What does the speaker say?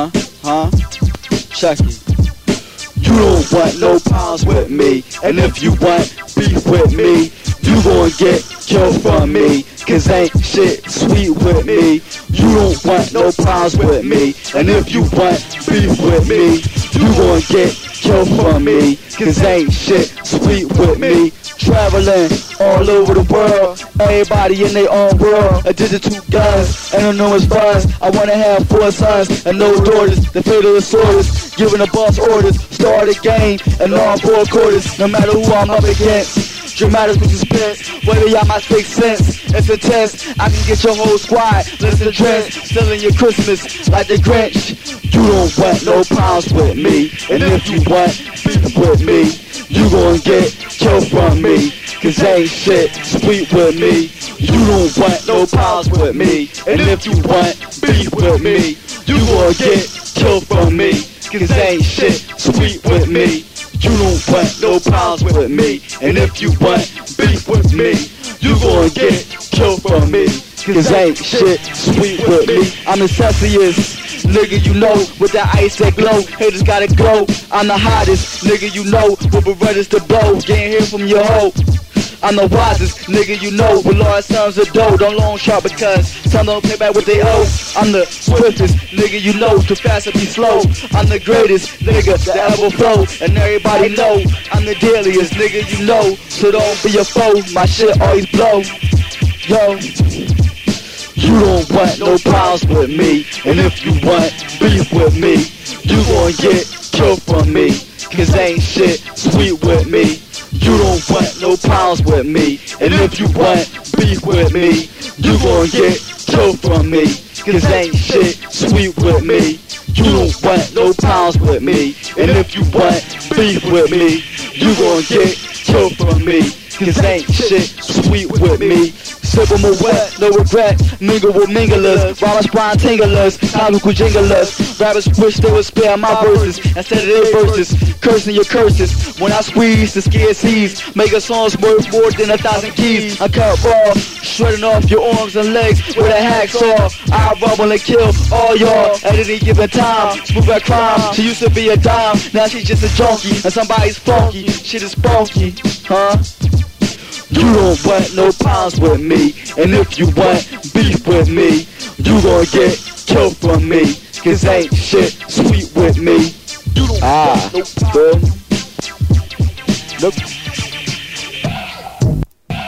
Huh? Huh? Check it. You don't want no problems with me. And if you want beef with me, you gon' get killed from me. Cause ain't shit sweet with me. You don't want no problems with me. And if you want beef with me, you gon' get killed from me. Cause ain't shit sweet with me. Traveling all over the world, everybody in their own world. I did Addicted to guns and enormous funds. I wanna have four sons and no daughters. The fatal disorders, giving the boss orders. Start a game and on four quarters. No matter who I'm up against. Dramatic with suspense, whether y'all my sixth sense. It's intense, I can get your whole squad. Listen, drenched, stealing your Christmas like the Grinch. You don't want no problems with me, and if you want with me, you gon' get killed from me. Cause ain't shit sweet with me. You don't want no problems with me, and if you want beef with me, you gon' get killed from me. Cause ain't shit sweet with me. You don't want no problems with me. And if you want beef with me, you gon' get killed from me. Cause ain't shit sweet with me. I'm incestuous. Nigga, you know, with that ice that glow, haters gotta go. I'm the hottest, nigga, you know, with Berettas to blow. Getting here from your hoe. I'm the wisest, nigga, you know, with large sums of dough. Don't long shot because some don't pay back what they owe. I'm the swiftest, nigga, you know, too fast to be slow. I'm the greatest, nigga, that ever flow. And everybody know, I'm the deadliest, nigga, you know. So don't be a foe, my shit always blow. Yo. You don't want no problems with me, and if you want beef with me, you gon' get killed from me. Cause ain't shit sweet with me. You don't want no problems with me, and if you want beef with me, you gon' get killed from me. Cause ain't shit sweet with me. You don't want no problems with me, and if you want beef with me, you gon' get killed from me. Cause ain't shit sweet with me. Sip 'em a wet, no regret. Mingle with minglers, rhymes prime tinglers, comical jinglers. Rappers wish they would spare my verses instead of their verses. Cursing your curses when I squeeze the scared seas. Making songs worth more than a thousand keys. I cut raw, shredding off your arms and legs with a hacksaw. I rumble and kill all y'all at any given time. Smooth at crime. She used to be a dime, now she's just a junkie. And somebody's funky, shit is funky, huh? You don't want no problems with me, and if you want beef with me, you gon' get killed from me. Cause ain't shit sweet with me. You don't Ah, want no good. Nope.